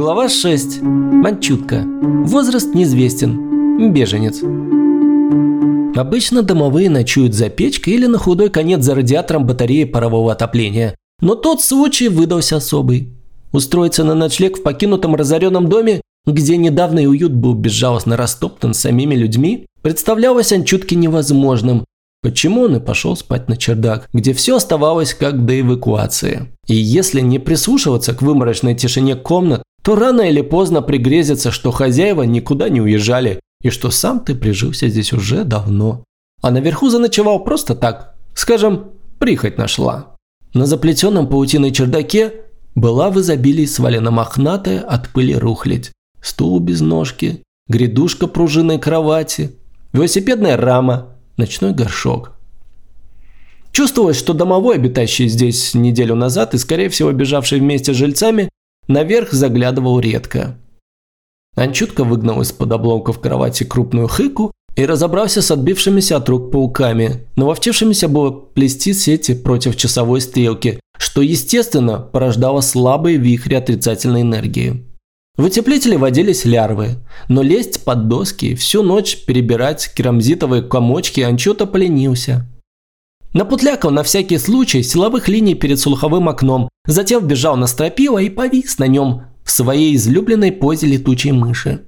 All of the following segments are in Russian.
Глава 6. Манчутка. Возраст неизвестен. Беженец. Обычно домовые ночуют за печкой или на худой конец за радиатором батареи парового отопления. Но тот случай выдался особый. Устроиться на ночлег в покинутом разоренном доме, где недавний уют был безжалостно растоптан самими людьми, представлялось Анчутке невозможным, Почему он и пошел спать на чердак, где все оставалось как до эвакуации. И если не прислушиваться к выморочной тишине комнат, то рано или поздно пригрезится, что хозяева никуда не уезжали, и что сам ты прижился здесь уже давно. А наверху заночевал просто так, скажем, прихоть нашла. На заплетенном паутиной чердаке была в изобилии свалена мохнатая от пыли рухлядь, стул без ножки, грядушка пружинной кровати, велосипедная рама, ночной горшок. Чувствовалось, что домовой, обитающий здесь неделю назад и, скорее всего, бежавший вместе с жильцами, наверх заглядывал редко. Анчутка выгнал из-под обломков кровати крупную хыку и разобрался с отбившимися от рук пауками, наловчившимися было плести сети против часовой стрелки, что, естественно, порождало слабые вихри отрицательной энергии. В утеплителе водились лярвы, но лезть под доски всю ночь перебирать керамзитовые комочки Анчота поленился. Напутлякал на всякий случай силовых линий перед слуховым окном, затем вбежал на стропила и повис на нем в своей излюбленной позе летучей мыши.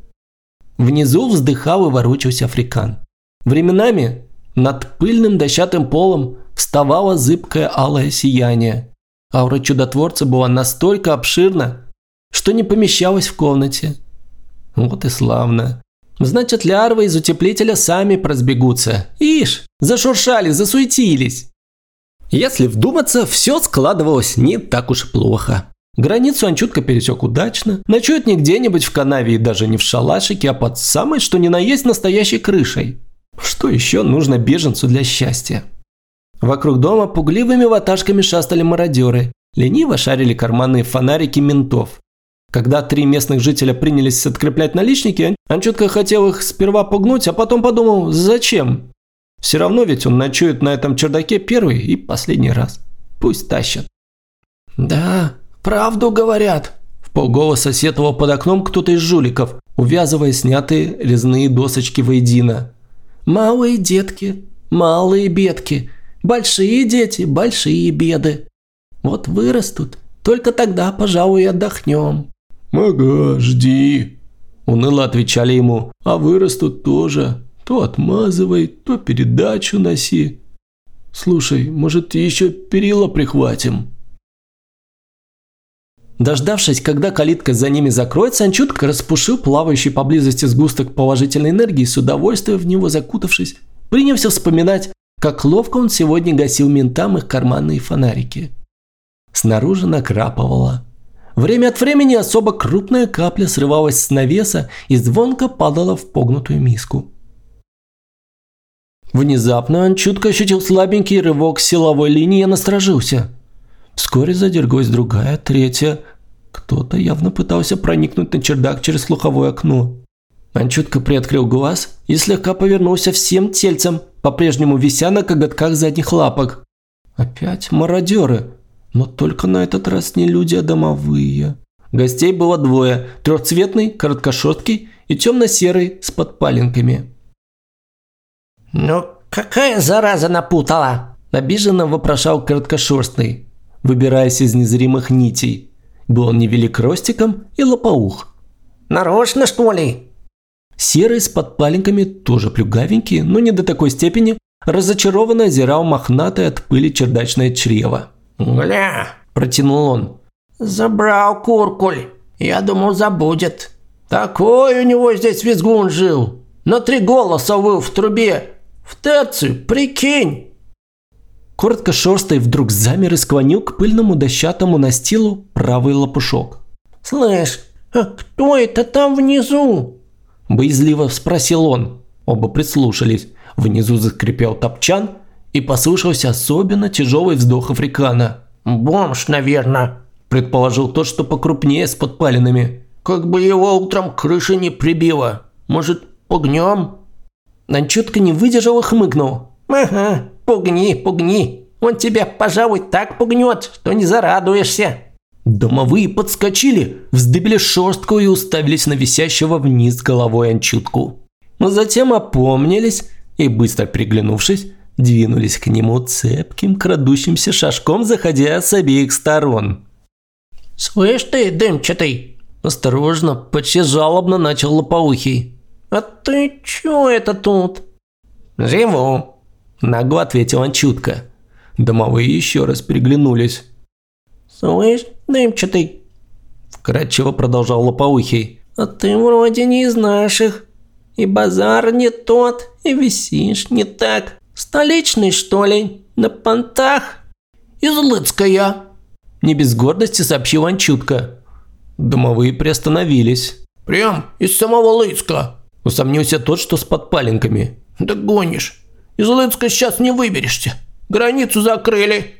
Внизу вздыхал и ворочался африкан. Временами над пыльным дощатым полом вставало зыбкое алое сияние. Аура чудотворца была настолько обширна, что не помещалось в комнате. Вот и славно. Значит, лярвы из утеплителя сами прозбегутся. Ишь, зашуршали, засуетились. Если вдуматься, все складывалось не так уж плохо. Границу он чутко пересек удачно, ночует не где-нибудь в канаве и даже не в шалашике, а под самой, что ни на есть, настоящей крышей. Что еще нужно беженцу для счастья? Вокруг дома пугливыми ваташками шастали мародеры, лениво шарили карманные фонарики ментов. Когда три местных жителя принялись откреплять наличники, он четко хотел их сперва пугнуть, а потом подумал, зачем? Все равно ведь он ночует на этом чердаке первый и последний раз. Пусть тащат. «Да, правду говорят», – в полголоса сетовал под окном кто-то из жуликов, увязывая снятые резные досочки воедино. «Малые детки, малые бедки, большие дети, большие беды. Вот вырастут, только тогда, пожалуй, отдохнем». «Ага, жди», – уныло отвечали ему. «А вырастут тоже. То отмазывай, то передачу носи. Слушай, может, еще перила прихватим?» Дождавшись, когда калитка за ними закроется, он чутко распушил плавающий поблизости сгусток положительной энергии с удовольствием в него закутавшись, принялся вспоминать, как ловко он сегодня гасил ментам их карманные фонарики. Снаружи накрапывало. Время от времени особо крупная капля срывалась с навеса и звонко падала в погнутую миску. Внезапно он чутко ощутил слабенький рывок силовой линии и насторожился. Вскоре задергалась другая, третья. Кто-то явно пытался проникнуть на чердак через слуховое окно. Он чутко приоткрыл глаз и слегка повернулся всем тельцем, по-прежнему вися на коготках задних лапок. Опять мародеры. Но только на этот раз не люди, а домовые. Гостей было двое – трехцветный, короткошерсткий и темно-серый с подпаленками. «Ну, какая зараза напутала?» – обиженно вопрошал короткошерстный, выбираясь из незримых нитей. Был он невелик ростиком и лопоух. «Нарочно, что ли?» Серый с подпаленками, тоже плюгавенький, но не до такой степени, разочарованно озирал мохнатое от пыли чердачное чрево. «Гля!» – протянул он. «Забрал куркуль. Я думал, забудет. Такой у него здесь визгун жил. На три голоса выл в трубе. В терцию, прикинь!» Коротко шерстой вдруг замер и склонил к пыльному дощатому настилу правый лопушок. «Слышь, а кто это там внизу?» Боязливо спросил он. Оба прислушались. Внизу заскрипел топчан, и послышался особенно тяжелый вздох африкана. «Бомж, наверное», – предположил тот, что покрупнее с подпалинами. «Как бы его утром крыша не прибило. Может, пугнем?» Он четко не выдержал и хмыкнул. «Ага, пугни, пугни. Он тебя, пожалуй, так пугнет, что не зарадуешься». Домовые подскочили, вздыбили шерстку и уставились на висящего вниз головой анчутку. Но затем опомнились и, быстро приглянувшись, двинулись к нему цепким крадущимся шажком, заходя с обеих сторон. «Слышь ты, дымчатый!» Осторожно, почти жалобно начал лопоухий. «А ты чё это тут?» «Живу», – нагло ответил он чутко. Домовые еще раз переглянулись. «Слышь, дымчатый!» – вкратчиво продолжал лопоухий. «А ты вроде не из наших. И базар не тот, и висишь не так. Столичный, что ли? На понтах?» «Из Лыцкая!» Не без гордости сообщил он чутко. Домовые приостановились. «Прям из самого Лыцка!» Усомнился тот, что с подпаленками. «Да гонишь! Из Лыцка сейчас не выберешься! Границу закрыли!»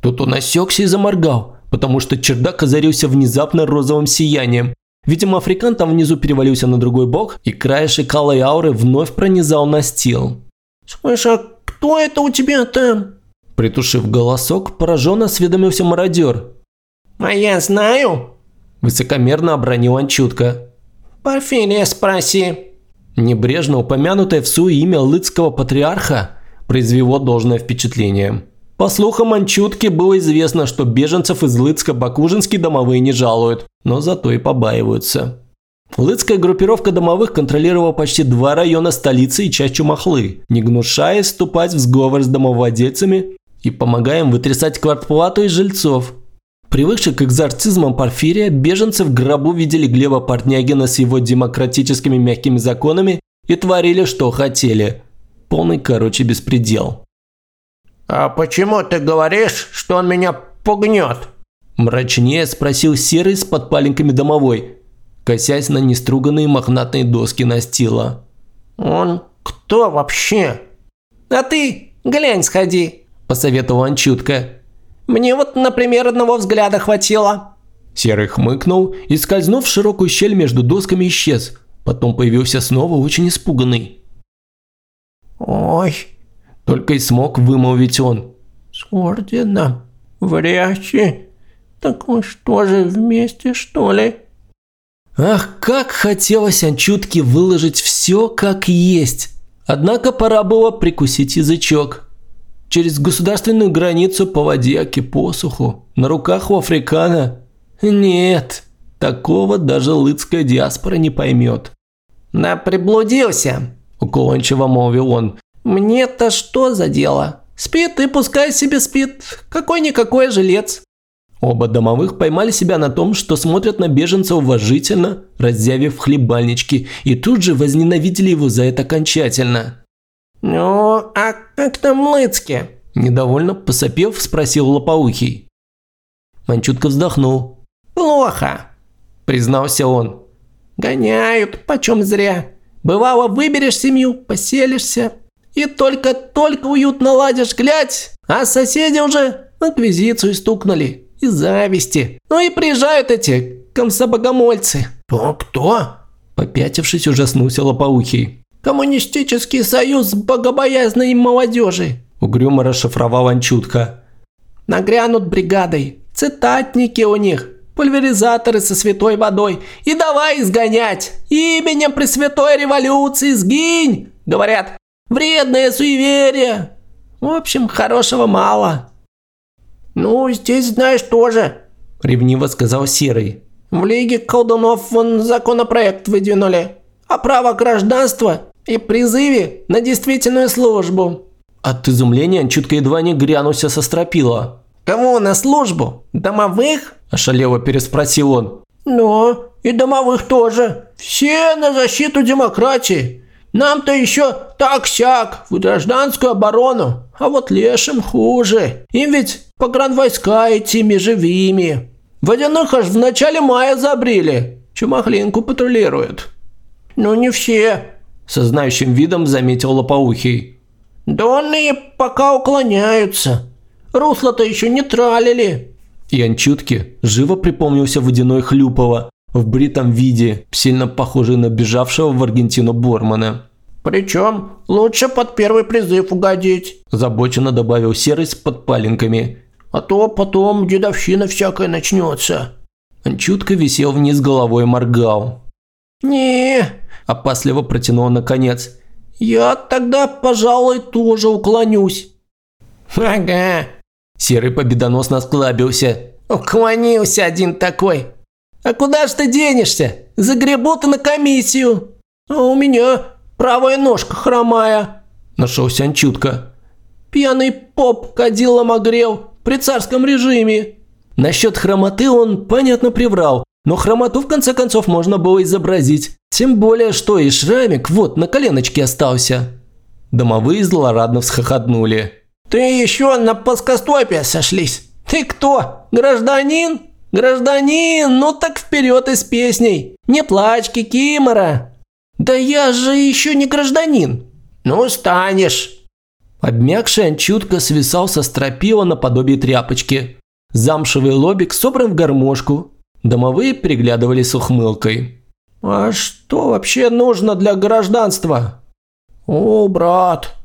Тут он осекся и заморгал, потому что чердак озарился внезапно розовым сиянием. Видимо, африкан там внизу перевалился на другой бок, и краешек алой ауры вновь пронизал настил. «Слышь, а кто это у тебя там?» Притушив голосок, пораженно осведомился мародер. «А я знаю!» Высокомерно обронил он чутко. «Порфирия спроси!» Небрежно упомянутое в суе имя лыцкого патриарха произвело должное впечатление. По слухам Анчутки было известно, что беженцев из Лыцка Бакужинские домовые не жалуют, но зато и побаиваются. Лыцкая группировка домовых контролировала почти два района столицы и часть Чумахлы, не гнушаясь вступать в сговор с домовладельцами и помогая им вытрясать квартплату из жильцов. Привыкшие к экзорцизмам Порфирия, беженцы в гробу видели Глеба Портнягина с его демократическими мягкими законами и творили, что хотели. Полный, короче, беспредел. «А почему ты говоришь, что он меня пугнет?» Мрачнее спросил Серый с подпаленками домовой, косясь на неструганные мохнатые доски настила. «Он кто вообще?» «А ты глянь сходи», – посоветовал он чутко. «Мне вот, например, одного взгляда хватило». Серый хмыкнул и, скользнув в широкую щель между досками, исчез. Потом появился снова очень испуганный. «Ой, только и смог вымолвить он. «С орденом? Врящи? Так мы что же, вместе, что ли?» Ах, как хотелось Анчутке выложить все как есть. Однако пора было прикусить язычок. Через государственную границу по воде, аки посуху, на руках у Африкана. Нет, такого даже лыцкая диаспора не поймет. «Да приблудился», – уклончиво молвил он. Мне-то что за дело? Спит и пускай себе спит. Какой-никакой жилец. Оба домовых поймали себя на том, что смотрят на беженца уважительно, разъявив хлебальнички, и тут же возненавидели его за это окончательно. «Ну, а как там Лыцки?» Недовольно посопев, спросил Лопоухий. Манчутка вздохнул. «Плохо», признался он. «Гоняют, почем зря. Бывало, выберешь семью, поселишься, и только-только уютно ладишь, глядь, а соседи уже инквизицию стукнули из зависти. Ну и приезжают эти комсобогомольцы. «Кто? Кто?» Попятившись, ужаснулся Лопоухий. «Коммунистический союз богобоязной молодежи», угрюмо расшифровал Анчутка. «Нагрянут бригадой, цитатники у них, пульверизаторы со святой водой. И давай изгонять! Именем Пресвятой Революции сгинь!» Говорят, Вредное суеверие. В общем, хорошего мало. Ну, здесь, знаешь, тоже. Ревниво сказал Серый. В Лиге колдунов вон законопроект выдвинули. О право гражданства и призыве на действительную службу. От изумления чутко едва не грянулся со стропила. «Кого на службу? Домовых?» – ошалело переспросил он. «Ну, и домовых тоже. Все на защиту демократии. Нам-то еще так-сяк, в гражданскую оборону, а вот лешим хуже. Им ведь погранвойска этими живыми. Водяных аж в начале мая забрили, чумахлинку патрулируют. Ну не все, со знающим видом заметил Лопоухий. Донные пока уклоняются. Русло-то еще не тралили. И Анчутке живо припомнился водяной Хлюпова, в бритом виде, сильно похожий на бежавшего в Аргентину Бормана. «Причем лучше под первый призыв угодить», – забоченно добавил Серый с подпаленками. А то потом дедовщина всякая начнется». Чутко висел вниз головой и моргал. «Не», – опасливо протянул наконец, – «я тогда, пожалуй, тоже уклонюсь». «Ага», – Серый победоносно осклабился. «Уклонился один такой. А куда ж ты денешься? Загребут на комиссию. А у меня правая ножка хромая», – нашелся он чутко. «Пьяный поп кадилом огрел при царском режиме». Насчет хромоты он, понятно, приврал, но хромоту в конце концов можно было изобразить. Тем более, что и шрамик вот на коленочке остался. Домовые злорадно всхохотнули. «Ты еще на плоскостопие сошлись. Ты кто? Гражданин? Гражданин, ну так вперед и с песней. Не плачь, Кикимора». «Да я же еще не гражданин». «Ну, станешь». Обмякший он чутко свисал со стропила наподобие тряпочки. Замшевый лобик собран в гармошку. Домовые переглядывались с ухмылкой. «А что вообще нужно для гражданства?» «О, брат!»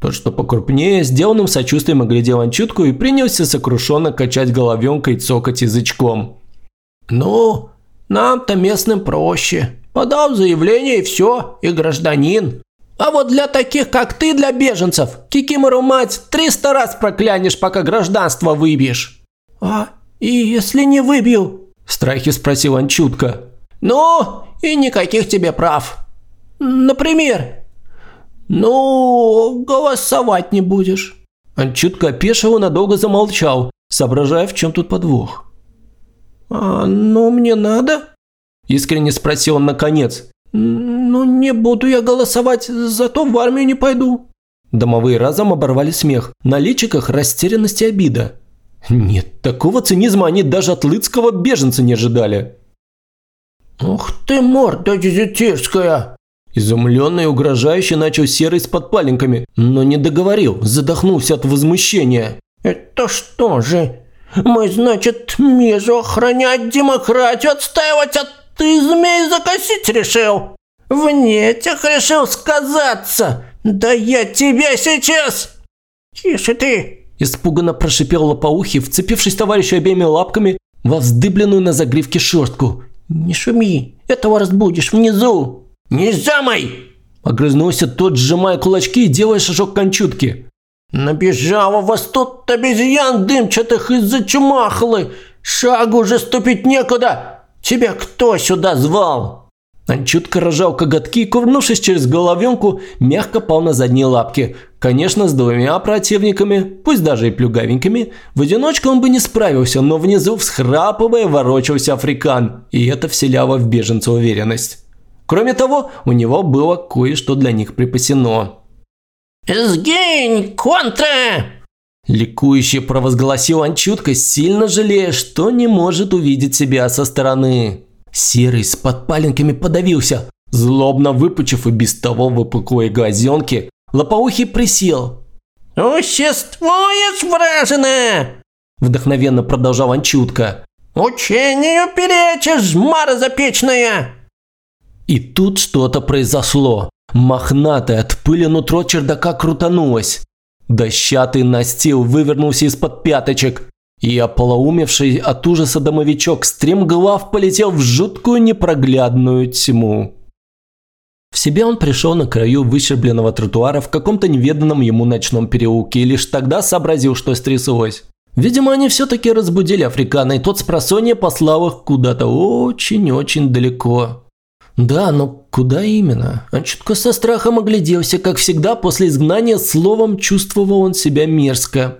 Тот, что покрупнее, сделанным сочувствием оглядел Анчутку и принялся сокрушенно качать головенкой и цокать язычком. «Ну, нам-то местным проще. Подал заявление и все, и гражданин. А вот для таких, как ты, для беженцев, кикимору мать, триста раз проклянешь, пока гражданство выбьешь». «А и если не выбью?» – в страхе спросил он чутко. «Ну, и никаких тебе прав. Например?» «Ну, голосовать не будешь». Он чутко опешил и надолго замолчал, соображая, в чем тут подвох. «А, ну мне надо?» – искренне спросил он наконец. «Ну, не буду я голосовать, зато в армию не пойду». Домовые разом оборвали смех. На личиках растерянность и обида. Нет, такого цинизма они даже от лыцкого беженца не ожидали. «Ух ты, морда дезертирская!» Изумленный и угрожающе начал серый с подпаленками, но не договорил, задохнулся от возмущения. «Это что же? Мы, значит, межу охранять, демократию отстаивать, а ты, змей, закосить решил? В нетях решил сказаться? Да я тебя сейчас...» «Тише ты!» Испуганно прошипел лопоухий, вцепившись товарищу обеими лапками во вздыбленную на загривке шерстку. «Не шуми, этого разбудишь внизу!» «Не замай!» Огрызнулся тот, сжимая кулачки и делая шажок кончутки. «Набежало вас тут обезьян дымчатых из-за чумахлы! Шагу уже ступить некуда! Тебя кто сюда звал?» Он чутко рожал коготки и, кувырнувшись через головенку, мягко пал на задние лапки. Конечно, с двумя противниками, пусть даже и плюгавенькими, в одиночку он бы не справился, но внизу, всхрапывая, ворочался африкан, и это вселяло в беженца уверенность. Кроме того, у него было кое-что для них припасено. «Сгинь, контра!» Ликующе провозгласил он чутко, сильно жалея, что не может увидеть себя со стороны. Серый с подпаленками подавился. Злобно выпучив и без того выпуклые глазенки, лопоухий присел. «Существуешь, вражина!» Вдохновенно продолжал он чутко. «Учению перечишь, мара запечная!» И тут что-то произошло. Мохнатое от пыли нутро чердака крутанулось. Дощатый настил вывернулся из-под пяточек, и ополоумевший от ужаса домовичок стремглав полетел в жуткую непроглядную тьму. В себя он пришел на краю выщербленного тротуара в каком-то неведанном ему ночном переулке и лишь тогда сообразил, что стряслось. Видимо, они все-таки разбудили Африкана, и тот с просонья послал их куда-то очень-очень далеко. Да, но куда именно? Он чутко со страхом огляделся, как всегда после изгнания словом чувствовал он себя мерзко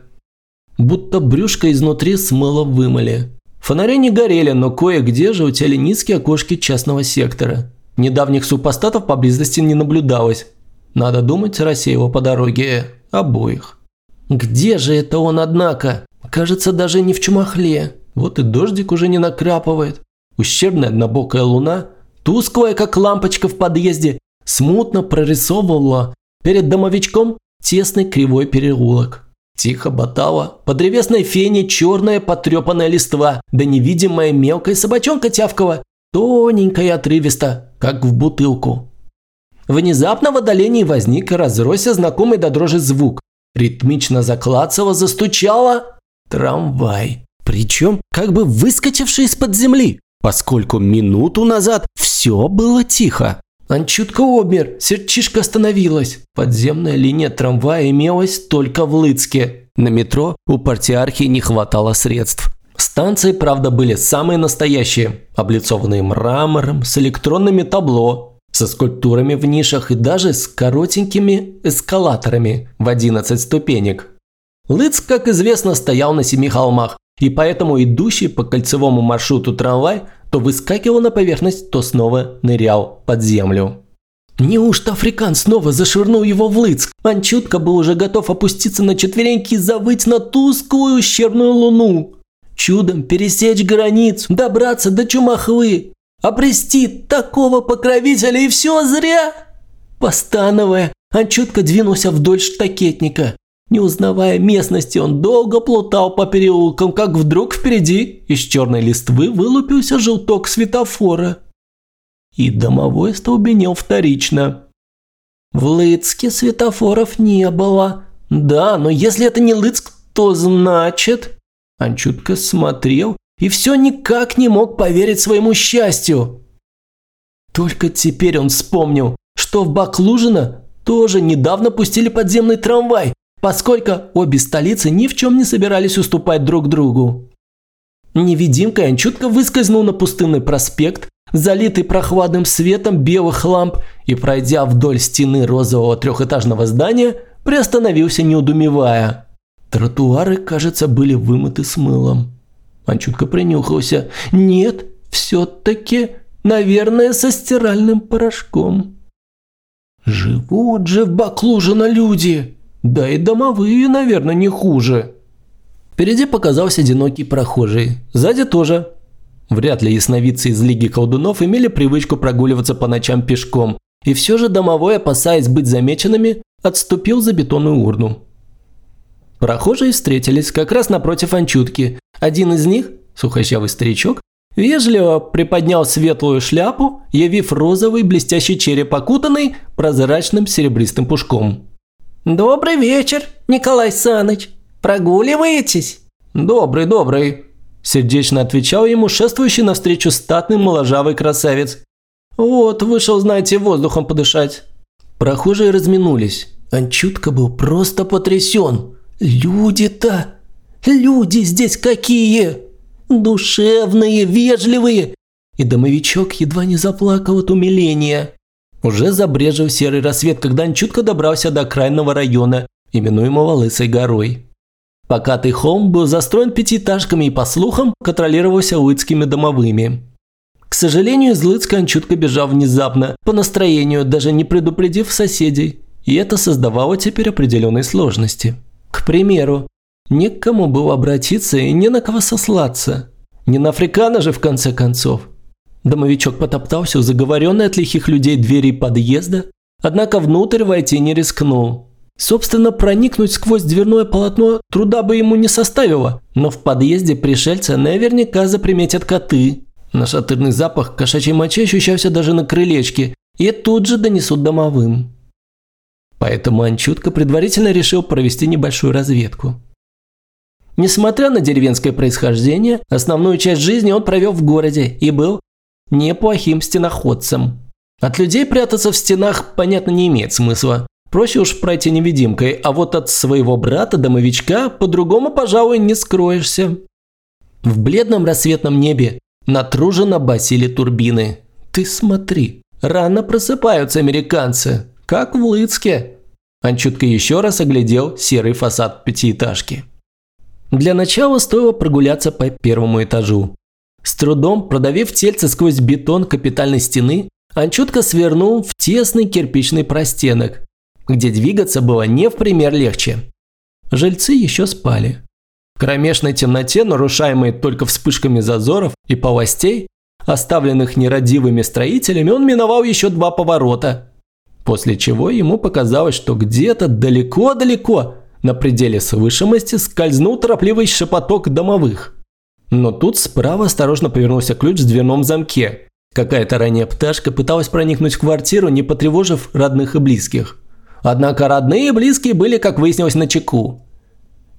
будто брюшко изнутри смыло вымыли. Фонари не горели, но кое-где желтели низкие окошки частного сектора. Недавних супостатов поблизости не наблюдалось. Надо думать, рассеяло по дороге обоих. Где же это он, однако? Кажется, даже не в чумахле. Вот и дождик уже не накрапывает. Ущербная однобокая луна, тусклая, как лампочка в подъезде, смутно прорисовывала перед домовичком тесный кривой переулок. Тихо ботала, по древесной фене черная потрепанная листва, да невидимая мелкая собачонка тявкова, тоненькая и отрывисто, как в бутылку. Внезапно в отдалении возник и разросся знакомый до дрожи звук. Ритмично заклацало, застучало. трамвай. Причем как бы выскочивший из-под земли, поскольку минуту назад все было тихо. Анчутка обмер, сердчишка остановилась. Подземная линия трамвая имелась только в Лыцке. На метро у партиархии не хватало средств. Станции, правда, были самые настоящие, облицованные мрамором, с электронными табло, со скульптурами в нишах и даже с коротенькими эскалаторами в 11 ступенек. Лыцк, как известно, стоял на семи холмах, и поэтому идущий по кольцевому маршруту трамвай то выскакивал на поверхность, то снова нырял под землю. Неужто африкан снова зашвырнул его в Лыцк? Анчутка был уже готов опуститься на четвереньки и завыть на тусклую ущербную луну чудом пересечь границу, добраться до Чумахвы, обрести такого покровителя и все зря. Постановая, он чутко двинулся вдоль штакетника. Не узнавая местности, он долго плутал по переулкам, как вдруг впереди из черной листвы вылупился желток светофора. И домовой столбенел вторично. В Лыцке светофоров не было. Да, но если это не Лыцк, то значит... Он чутко смотрел и все никак не мог поверить своему счастью. Только теперь он вспомнил, что в Баклужино тоже недавно пустили подземный трамвай, поскольку обе столицы ни в чем не собирались уступать друг другу. Невидимкой он чутко выскользнул на пустынный проспект, залитый прохладным светом белых ламп, и, пройдя вдоль стены розового трехэтажного здания, приостановился, неудумевая. Тротуары, кажется, были вымыты с мылом. Он чутко принюхался. Нет, все-таки, наверное, со стиральным порошком. Живут же в Баклужино люди. Да и домовые, наверное, не хуже. Впереди показался одинокий прохожий. Сзади тоже. Вряд ли ясновидцы из Лиги колдунов имели привычку прогуливаться по ночам пешком. И все же домовой, опасаясь быть замеченными, отступил за бетонную урну. Прохожие встретились как раз напротив Анчутки. Один из них, сухощавый старичок, вежливо приподнял светлую шляпу, явив розовый блестящий череп, окутанный прозрачным серебристым пушком. «Добрый вечер, Николай Саныч. Прогуливаетесь?» «Добрый, добрый», – сердечно отвечал ему шествующий навстречу статный моложавый красавец. «Вот, вышел, знаете, воздухом подышать». Прохожие разминулись. Анчутка был просто потрясен. Люди-то! Люди здесь какие! Душевные, вежливые! И домовичок едва не заплакал от умиления. Уже забрежил серый рассвет, когда он чутко добрался до окраинного района, именуемого Лысой горой. Покатый холм был застроен пятиэтажками и, по слухам, контролировался лыцкими домовыми. К сожалению, из Лыцка он чутко бежал внезапно, по настроению, даже не предупредив соседей. И это создавало теперь определенные сложности. К примеру, не к кому было обратиться и не на кого сослаться. Не на африкана же, в конце концов. Домовичок потоптался у заговоренной от лихих людей двери подъезда, однако внутрь войти не рискнул. Собственно, проникнуть сквозь дверное полотно труда бы ему не составило, но в подъезде пришельца наверняка заприметят коты. Нашатырный запах кошачьей мочи ощущался даже на крылечке и тут же донесут домовым. Поэтому Анчутка предварительно решил провести небольшую разведку. Несмотря на деревенское происхождение, основную часть жизни он провел в городе и был неплохим стеноходцем. От людей прятаться в стенах, понятно, не имеет смысла. Проще уж пройти невидимкой, а вот от своего брата-домовичка по-другому, пожалуй, не скроешься. В бледном рассветном небе натруженно басили турбины. Ты смотри, рано просыпаются американцы. Как в Лыцке. Чутко еще раз оглядел серый фасад пятиэтажки. Для начала стоило прогуляться по первому этажу. С трудом продавив тельце сквозь бетон капитальной стены, он чутко свернул в тесный кирпичный простенок, где двигаться было не в пример легче. Жильцы еще спали. В кромешной темноте, нарушаемой только вспышками зазоров и полостей, оставленных нерадивыми строителями, он миновал еще два поворота После чего ему показалось, что где-то далеко-далеко на пределе слышимости скользнул торопливый шепоток домовых. Но тут справа осторожно повернулся ключ в дверном замке. Какая-то ранняя пташка пыталась проникнуть в квартиру, не потревожив родных и близких. Однако родные и близкие были, как выяснилось, на чеку.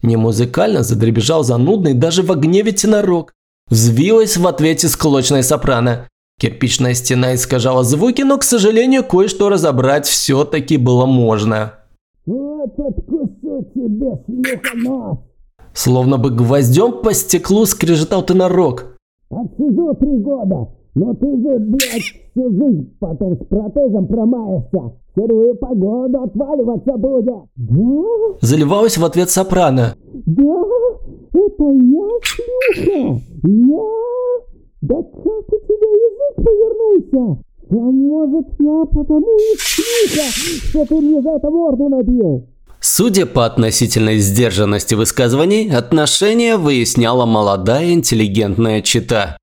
Немузыкально задребежал занудный даже в гневе тенорок. Взвилась в ответе склочная сопрано. Кирпичная стена искажала звуки, но, к сожалению, кое-что разобрать все-таки было можно. Вот откусу тебе Словно бы гвоздем по стеклу скрежетал тенорок. Отсижу три года, но ты же, блядь, всю жизнь потом с протезом промаешься. В сырую погоду отваливаться будет. Да? Заливалась в ответ сопрано. Да, это я шлюха. Я? Да как у тебя язык повернулся? А может я потому и шлюха, что ты мне за это морду набил? Судя по относительной сдержанности высказываний, отношения выясняла молодая интеллигентная чита.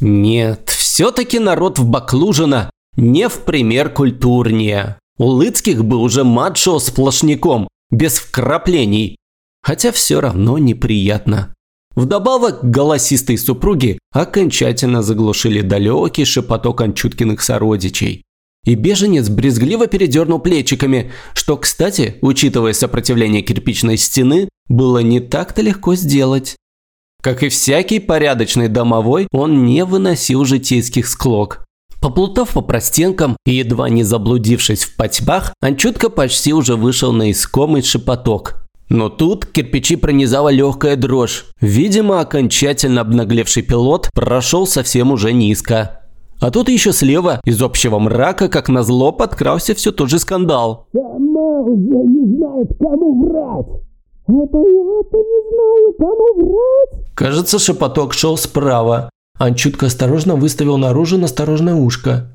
Нет, все-таки народ в Баклужина не в пример культурнее. У Лыцких бы уже мат-шоу сплошняком, без вкраплений. Хотя все равно неприятно. Вдобавок, голосистые супруги окончательно заглушили далекий шепоток Анчуткиных сородичей. И беженец брезгливо передернул плечиками, что, кстати, учитывая сопротивление кирпичной стены, было не так-то легко сделать. Как и всякий порядочный домовой, он не выносил житейских склок. Поплутав по простенкам и едва не заблудившись в потьмах, Анчутка почти уже вышел на искомый шепоток. Но тут кирпичи пронизала легкая дрожь. Видимо, окончательно обнаглевший пилот прошел совсем уже низко. А тут еще слева, из общего мрака, как назло, подкрался все тот же скандал. Сама уже не знает, кому врать. Это я-то не знаю, кому врать. Кажется, шепоток шел справа. Анчутка осторожно выставил наружу насторожное ушко.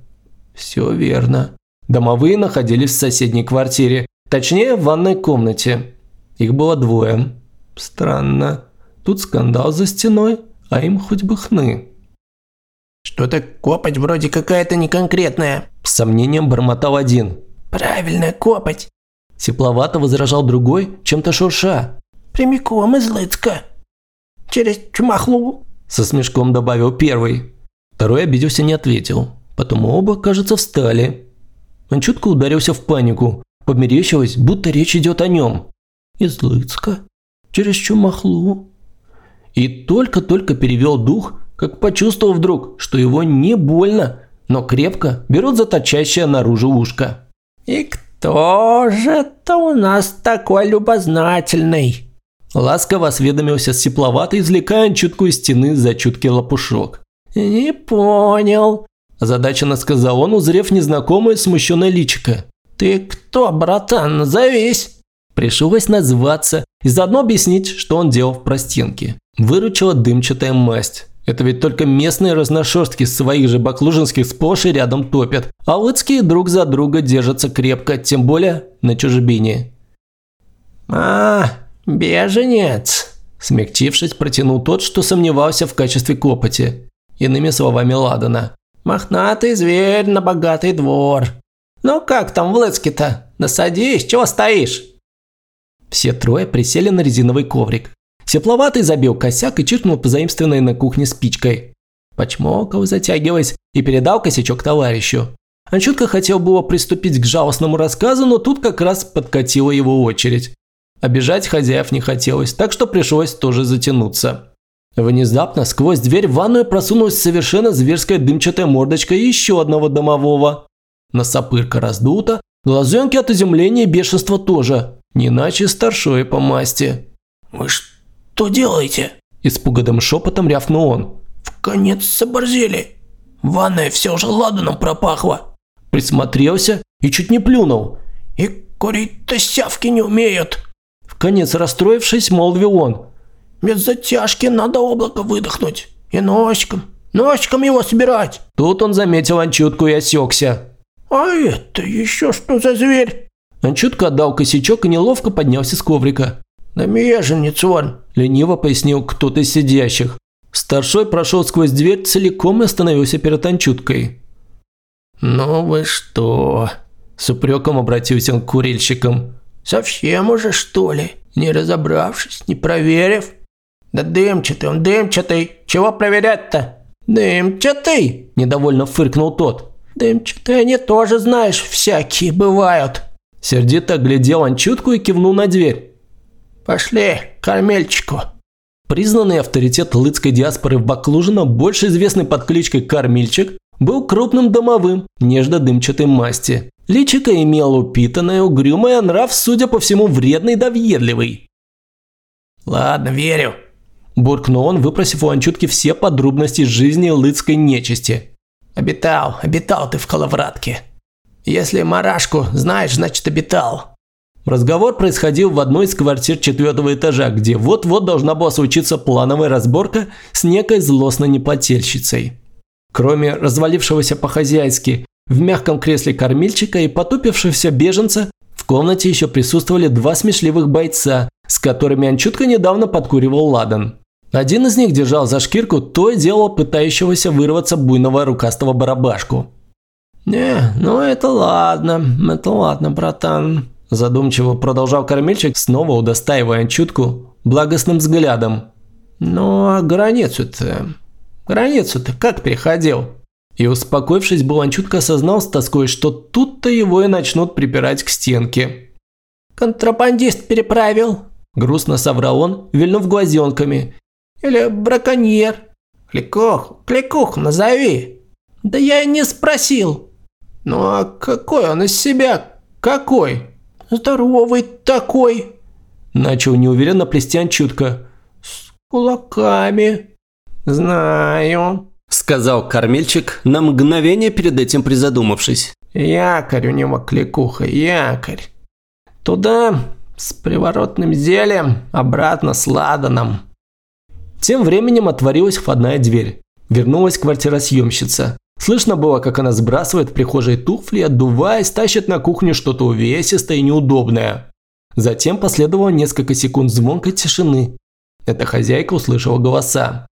Все верно. Домовые находились в соседней квартире, точнее в ванной комнате. Их было двое. Странно. Тут скандал за стеной, а им хоть бы хны. Что-то копоть вроде какая-то неконкретная. С сомнением бормотал один. Правильно, копоть. Тепловато возражал другой, чем-то шурша. Прямиком из Лыцка. Через Чумахлу. Со смешком добавил первый. Второй обиделся не ответил. Потом оба, кажется, встали. Он чутко ударился в панику. Померещилось, будто речь идет о нем из Лыцка, через Чумахлу. И только-только перевел дух, как почувствовал вдруг, что его не больно, но крепко берут за торчащее наружу ушко. «И кто же это у нас такой любознательный?» Ласково осведомился сепловатый, извлекая чуткую стены за чуткий лопушок. «Не понял», – озадаченно сказал он, узрев незнакомое смущенное личико. «Ты кто, братан, назовись?» Пришлось назваться и заодно объяснить, что он делал в простенке. Выручила дымчатая масть. Это ведь только местные разношерстки своих же баклужинских сплошь и рядом топят, а лыцкие друг за друга держатся крепко, тем более на чужбине. «А, беженец!» Смягчившись, протянул тот, что сомневался в качестве копоти. Иными словами Ладана. «Мохнатый зверь на богатый двор. Ну как там в Лыцке-то? Насадись, чего стоишь?» Все трое присели на резиновый коврик. Тепловатый забил косяк и чиркнул позаимствованной на кухне спичкой. Почмокал, затягиваясь, и передал косячок товарищу. Он чутко хотел было приступить к жалостному рассказу, но тут как раз подкатила его очередь. Обижать хозяев не хотелось, так что пришлось тоже затянуться. Внезапно сквозь дверь в ванную просунулась совершенно зверская дымчатая мордочка еще одного домового. Носопырка раздута, глазенки от изумления и бешенства тоже. Не иначе старшой по масти. «Вы что делаете?» Испуганным шепотом рявкнул он. «В конец соборзели. Ванная все уже ладаном пропахла». Присмотрелся и чуть не плюнул. «И курить-то сявки не умеют». В конец расстроившись, молвил он. «Без затяжки надо облако выдохнуть. И носиком, носиком его собирать». Тут он заметил анчутку и осекся. «А это еще что за зверь?» Он чутко отдал косячок и неловко поднялся с коврика. «Намеженец он», – лениво пояснил кто-то из сидящих. Старшой прошел сквозь дверь целиком и остановился перед Анчуткой. «Ну вы что?» – с упреком обратился он к курильщикам. «Совсем уже, что ли? Не разобравшись, не проверив?» «Да дымчатый он, дымчатый! Чего проверять-то?» «Дымчатый!» – недовольно фыркнул тот. «Дымчатые они тоже, знаешь, всякие бывают!» Сердито оглядел Анчутку и кивнул на дверь. «Пошли, кормельчику». Признанный авторитет лыцкой диаспоры в Баклужино, больше известный под кличкой Кормильчик, был крупным домовым, нежно-дымчатой масти. Личико имело упитанное, угрюмое, нрав, судя по всему, вредный да въедливый. «Ладно, верю», – буркнул он, выпросив у Анчутки все подробности жизни лыцкой нечисти. «Обитал, обитал ты в Коловратке. Если марашку знаешь, значит обитал». Разговор происходил в одной из квартир четвертого этажа, где вот-вот должна была случиться плановая разборка с некой злостной неплательщицей. Кроме развалившегося по-хозяйски в мягком кресле кормильчика и потупившегося беженца, в комнате еще присутствовали два смешливых бойца, с которыми Анчутка недавно подкуривал ладан. Один из них держал за шкирку то и дело пытающегося вырваться буйного рукастого барабашку. «Не, ну это ладно, это ладно, братан», – задумчиво продолжал кормильчик, снова удостаивая Анчутку благостным взглядом. «Ну а границу-то, границу-то как переходил?» И успокоившись, Буланчутка осознал с тоской, что тут-то его и начнут припирать к стенке. «Контрабандист переправил», – грустно соврал он, вильнув глазенками. «Или браконьер. Кликух, кликух назови». «Да я и не спросил». «Ну а какой он из себя? Какой?» «Здоровый такой». Начал неуверенно плести Анчутка. «С кулаками». «Знаю», – сказал кормильчик, на мгновение перед этим призадумавшись. «Якорь у него кликуха, якорь. Туда с приворотным зельем, обратно с ладаном». Тем временем отворилась входная дверь. Вернулась квартиросъемщица. Слышно было, как она сбрасывает в прихожей туфли, отдуваясь, тащит на кухню что-то увесистое и неудобное. Затем последовало несколько секунд звонкой тишины. Эта хозяйка услышала голоса.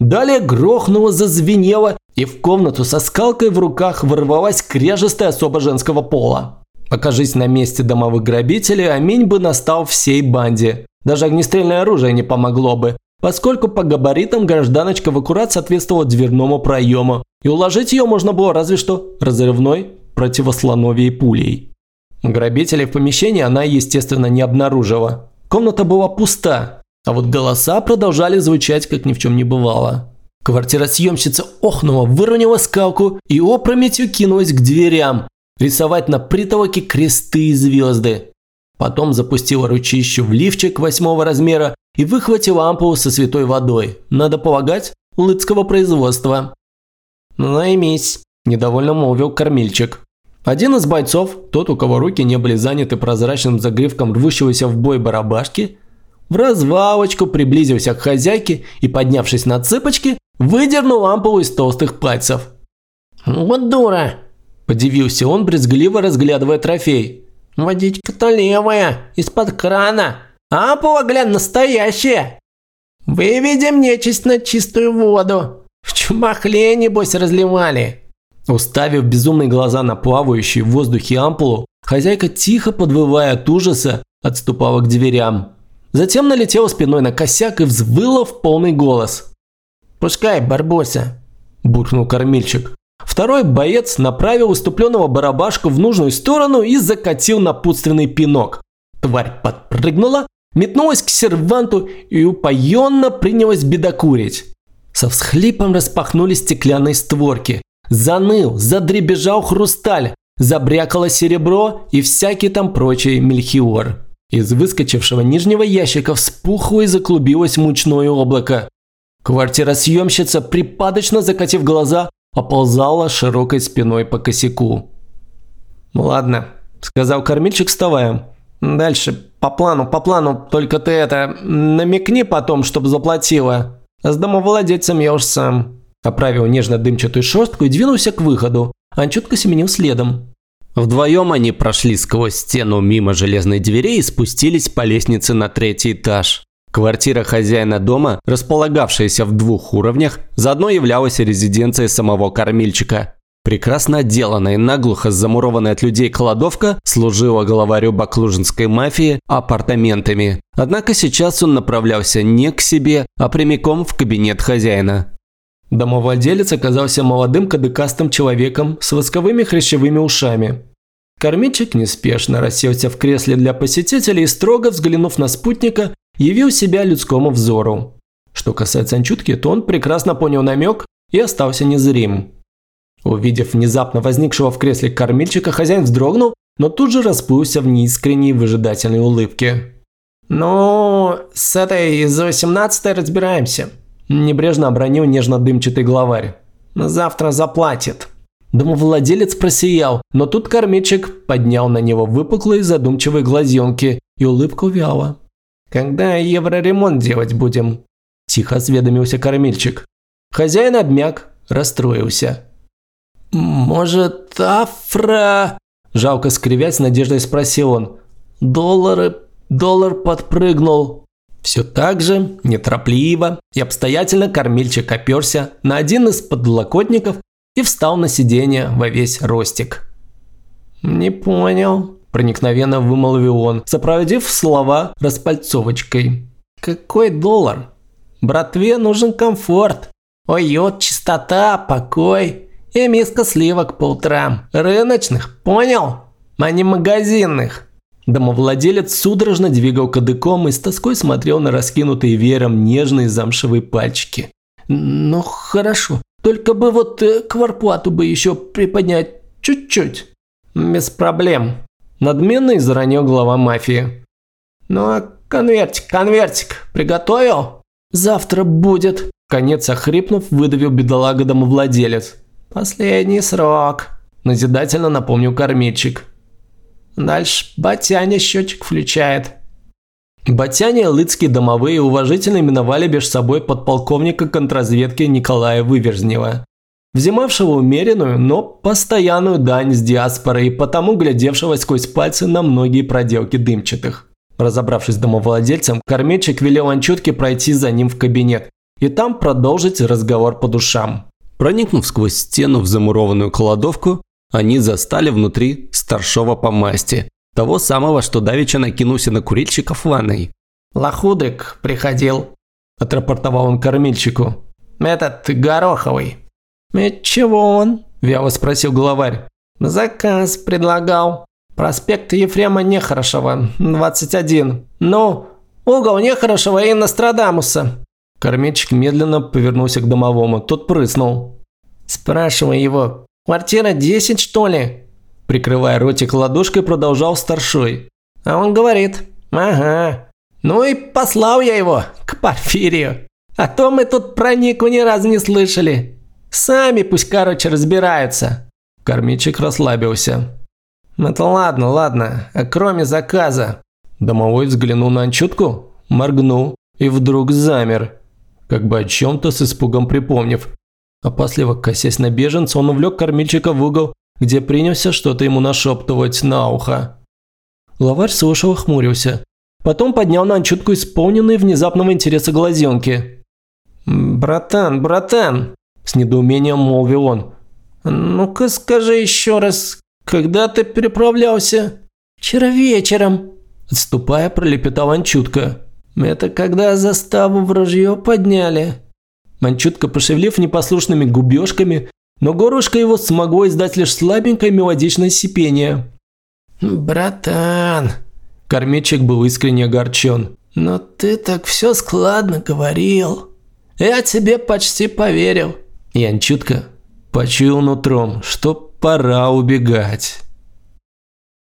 Далее грохнуло, зазвенело, и в комнату со скалкой в руках ворвалась кряжестая особа женского пола. Покажись на месте домовых грабителей, аминь бы настал всей банде. Даже огнестрельное оружие не помогло бы, поскольку по габаритам гражданочка в аккурат соответствовала дверному проему, и уложить ее можно было разве что разрывной противослоновьей пулей. Грабителей в помещении она, естественно, не обнаружила. Комната была пуста, а вот голоса продолжали звучать, как ни в чем не бывало. Квартиросъемщица охнула, выровняла скалку и опрометью кинулась к дверям, рисовать на притолоке кресты и звезды. Потом запустила ручищу в лифчик восьмого размера и выхватила ампулу со святой водой. Надо полагать, лыцкого производства. «Наймись», – недовольно молвил кормильчик. Один из бойцов, тот, у кого руки не были заняты прозрачным загривком рвущегося в бой барабашки, в развалочку приблизился к хозяйке и, поднявшись на цыпочки, выдернул ампулу из толстых пальцев. «Вот дура!» – подивился он, брезгливо разглядывая трофей. «Водичка-то левая, из-под крана, ампула, глянь, настоящая! Выведем нечисть на чистую воду, в чумахле, небось, разливали!» Уставив безумные глаза на плавающую в воздухе ампулу, хозяйка, тихо подвывая от ужаса, отступала к дверям. Затем налетела спиной на косяк и взвыла в полный голос. «Пускай, Барбоса!» – буркнул кормильчик. Второй боец направил уступленного барабашку в нужную сторону и закатил напутственный пинок. Тварь подпрыгнула, метнулась к серванту и упоенно принялась бедокурить. Со всхлипом распахнулись стеклянные створки. Заныл, задребежал хрусталь, забрякало серебро и всякий там прочий мельхиор. Из выскочившего нижнего ящика вспухло и заклубилось мучное облако. Квартиросъемщица, припадочно закатив глаза, оползала широкой спиной по косяку. «Ладно», – сказал кормильщик, вставая. «Дальше, по плану, по плану, только ты это, намекни потом, чтоб заплатила. С домовладельцем я уж сам». Оправил нежно-дымчатую шерстку и двинулся к выходу. Анчутка семенил следом. Вдвоем они прошли сквозь стену мимо железной двери и спустились по лестнице на третий этаж. Квартира хозяина дома, располагавшаяся в двух уровнях, заодно являлась резиденцией самого кормильчика. Прекрасно отделанная наглухо замурованная от людей кладовка служила главарю баклужинской мафии апартаментами. Однако сейчас он направлялся не к себе, а прямиком в кабинет хозяина. Домовладелец оказался молодым кадыкастым человеком с восковыми хрящевыми ушами. Кормильчик неспешно расселся в кресле для посетителей и, строго взглянув на спутника, явил себя людскому взору. Что касается Анчутки, то он прекрасно понял намек и остался незрим. Увидев внезапно возникшего в кресле кормильчика, хозяин вздрогнул, но тут же расплылся в неискренней выжидательной улыбке. «Ну, с этой из 18 разбираемся», – небрежно обронил нежно-дымчатый главарь. «Завтра заплатит». Домовладелец просиял, но тут кормильчик поднял на него выпуклые задумчивые глазенки, и улыбка увяла. «Когда евроремонт делать будем?» – тихо осведомился кормильчик. Хозяин обмяк, расстроился. «Может, афра?» – жалко скривясь, надеждой спросил он. «Доллары, доллар подпрыгнул». Все так же, неторопливо и обстоятельно кормильчик оперся на один из подлокотников и встал на сиденье во весь ростик. «Не понял», – проникновенно вымолвил он, сопроводив слова распальцовочкой. «Какой доллар? Братве нужен комфорт. Ой-ой, чистота, покой и миска сливок по утрам. Рыночных, понял? А не магазинных». Домовладелец судорожно двигал кадыком и с тоской смотрел на раскинутые веером нежные замшевые пальчики. «Ну, хорошо. Только бы вот э, кварплату бы еще приподнять чуть-чуть. Без проблем. Надменно изранил глава мафии. Ну а конвертик, конвертик, приготовил? Завтра будет. Конец охрипнув, выдавил бедолага домовладелец. Последний срок. Назидательно напомнил кормильщик. Дальше Батяня счетчик включает. Батяне лыцкие домовые уважительно именовали между собой подполковника контрразведки Николая Выверзнева, взимавшего умеренную, но постоянную дань с диаспорой и потому глядевшего сквозь пальцы на многие проделки дымчатых. Разобравшись с домовладельцем, кормильщик велел Анчутке пройти за ним в кабинет и там продолжить разговор по душам. Проникнув сквозь стену в замурованную кладовку, они застали внутри старшего по масти, того самого, что давеча накинулся на курильщиков в ванной. «Лохудрик приходил», – отрапортовал он кормильщику. «Этот Гороховый». «И чего он?» – вяло спросил главарь. «Заказ предлагал. Проспект Ефрема Нехорошего, 21. Ну, угол Нехорошего и Нострадамуса». Кормильщик медленно повернулся к домовому. Тот прыснул. «Спрашивай его. Квартира 10, что ли?» Прикрывая ротик ладошкой, продолжал старшой. А он говорит, ага. Ну и послал я его к Порфирию. А то мы тут про Нику ни разу не слышали. Сами пусть, короче, разбираются. Кормичек расслабился. Это ладно, ладно, а кроме заказа. Домовой взглянул на Анчутку, моргнул и вдруг замер, как бы о чем-то с испугом припомнив. Опасливо косясь на беженца, он увлек кормильщика в угол где принялся что-то ему нашептывать на ухо. Главарь слушал и хмурился. Потом поднял на Анчутку исполненные внезапного интереса глазенки. «Братан, братан!» – с недоумением молвил он. «Ну-ка скажи еще раз, когда ты переправлялся?» «Вчера вечером», – отступая, пролепетал Анчутка. «Это когда заставу в ружье подняли». Манчутка, пошевелив непослушными губежками, но горлышко его смогло издать лишь слабенькое мелодичное сипение. «Братан!» Кормичек был искренне огорчен. «Но ты так все складно говорил. Я тебе почти поверил». Ян чутко почуял нутром, что пора убегать.